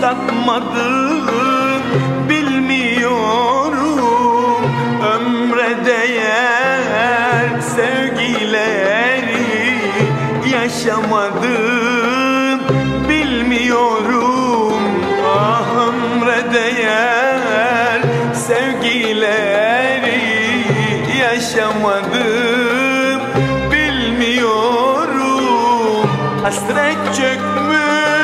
satmadım bilmiyorum. Ömre değer sevgileri yaşamadım bilmiyorum. Ah ömre değer sevgileri yaşamadım bilmiyorum. Hasret çökmüş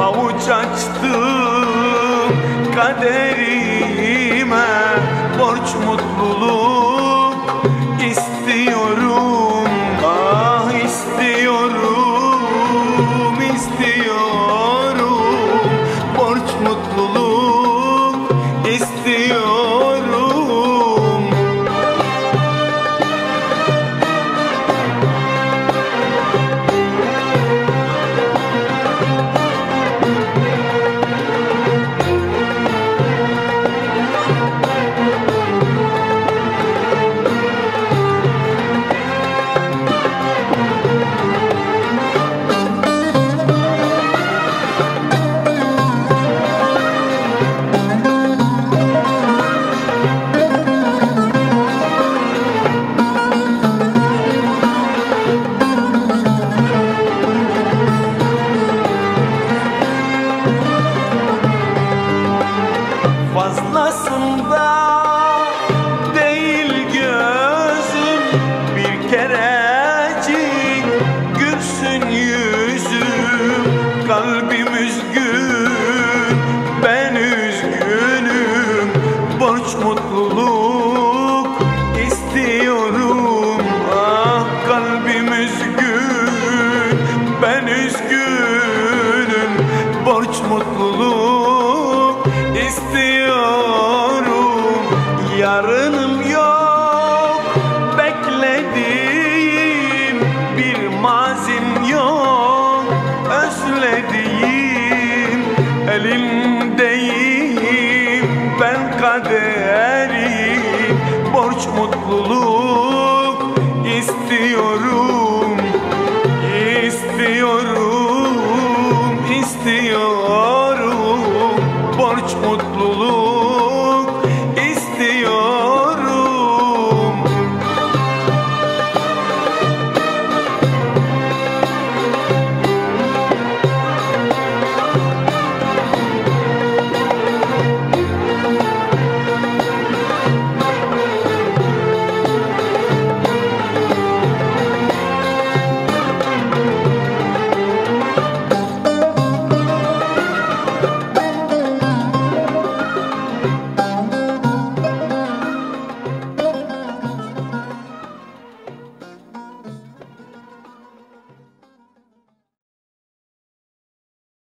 Avuç açtım kaderime borç mutluluk fazlasında değil gözüm. Bir kerecik gülsün yüzüm. Kalbim üzgün ben üzgünüm. Borç mutluluk istiyorum. Ah kalbim üzgün ben üzgünüm. Borç mutluluk yok özlediğim Elimdeyim. Ben kaderim Borç mutluluk istiyorum